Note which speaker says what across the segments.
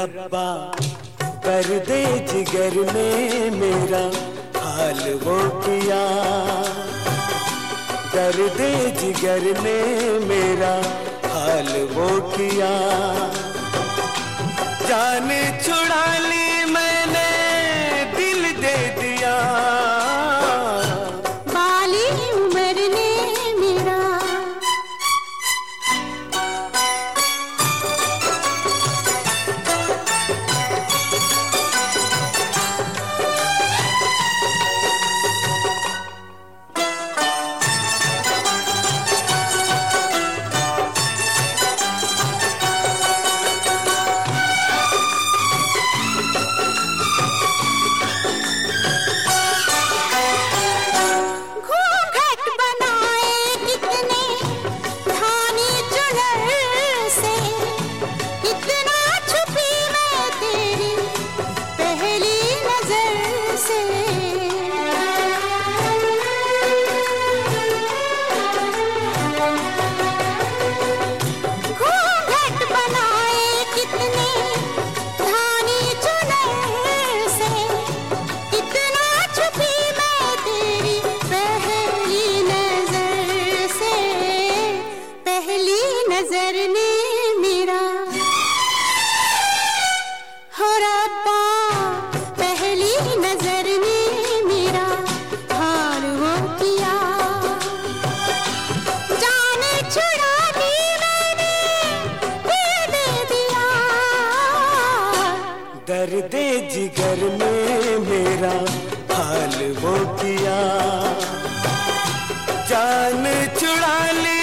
Speaker 1: रब्बा, कर दे जिगर में मेरा हाल वो किया कर दे जिगर में मेरा हाल वो किया जाने छुड़ा ले दर्द जिगर में मेरा हाल वो किया। जान चुड़ा ली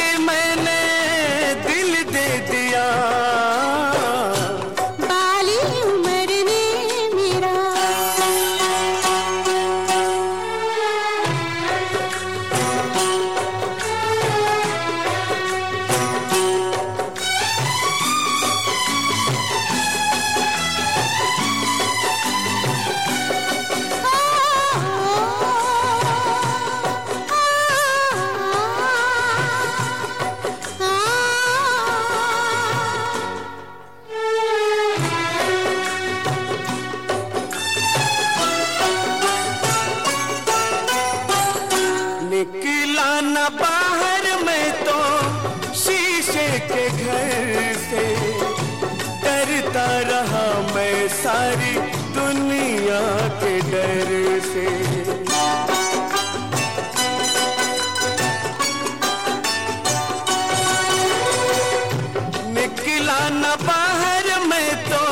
Speaker 1: घर से डरता रहा मैं सारी दुनिया के डर से। निकला न बाहर में तो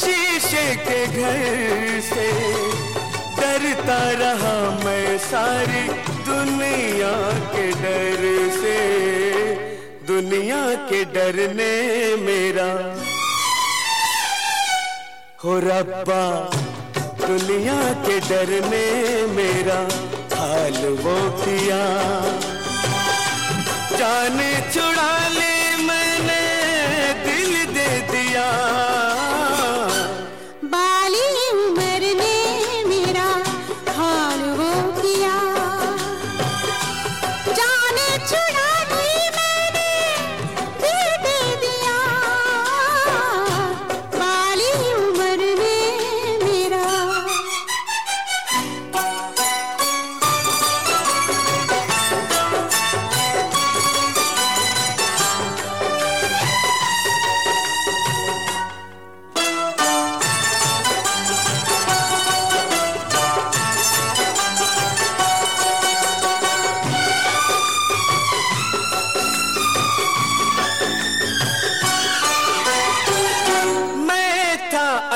Speaker 1: शीशे के घर से। डरता रहा मैं सारी दुनिया के दुनिया के डरने मेरा। हो रब्बा, दुनिया के डरने मेरा। हाल वो किया जाने छुड़ा ले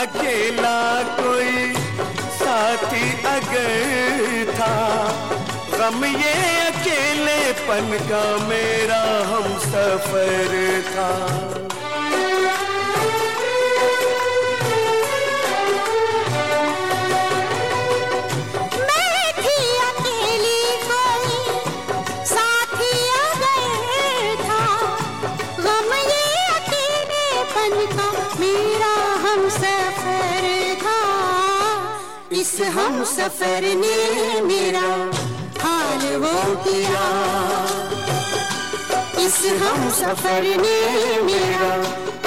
Speaker 1: अकेला कोई साथी अगर था। गम ये अकेले पन का मेरा हम सफ़र था।
Speaker 2: इस हम सफ़र ने मेरा हाल वो किया इस हम सफ़र ने मेरा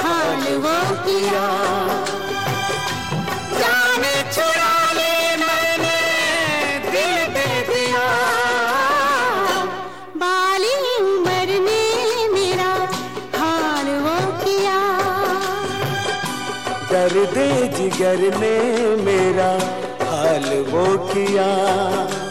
Speaker 2: हाल वो किया
Speaker 1: चुरा ले मैंने दिल दे दिया। बाली उम्र ने मेरा वो किया दर्द जिगर ने मेरा किया।